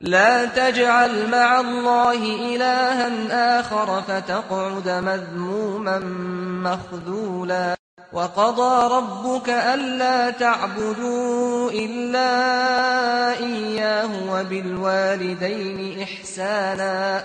لا تجعل مع الله إلها آخر فتقعد مذموما مخذولا وقضى ربك ألا تعبدوا إلا إياه وبالوالدين إحسانا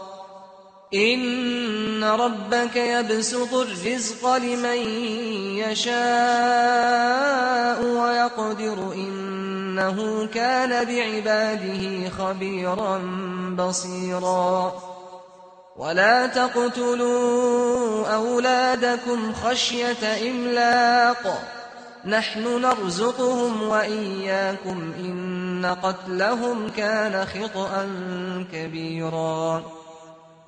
ان ربك يبسط الرزق لمن يشاء ويقدر انه كان بعباده خبيرا بصيرا. ولا تقتلوا اولادكم خشيه املاق. نحن نرزقهم واياكم ان قتلهم كان خطئا كبيرا.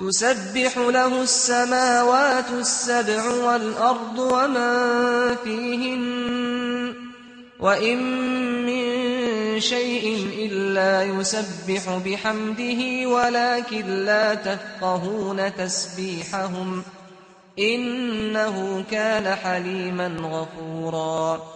تسبح له السماوات السبع والأرض وما فيهن وإن من شيء إلا يسبح بحمده ولكن لا تفقهون تسبيحهم إنه كان حليما غفورا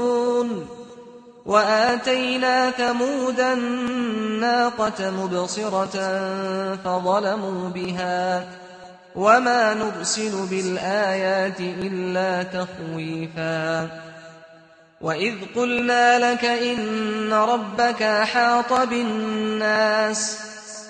وآتينا ثمود الناقة مبصرة فظلموا بها وما نرسل بالآيات إلا تخويفا وإذ قلنا لك إن ربك حاط بالناس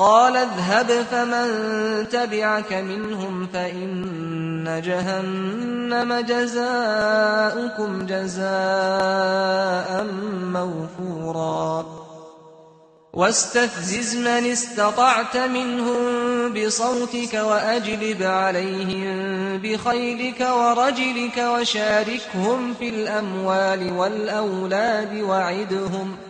قال اذهب فمن تبعك منهم فإن جهنم جزاؤكم جزاء موفورا. واستفزز من استطعت منهم بصوتك وأجلب عليهم بخيلك ورجلك وشاركهم في الأموال والأولاد وعدهم وعدهم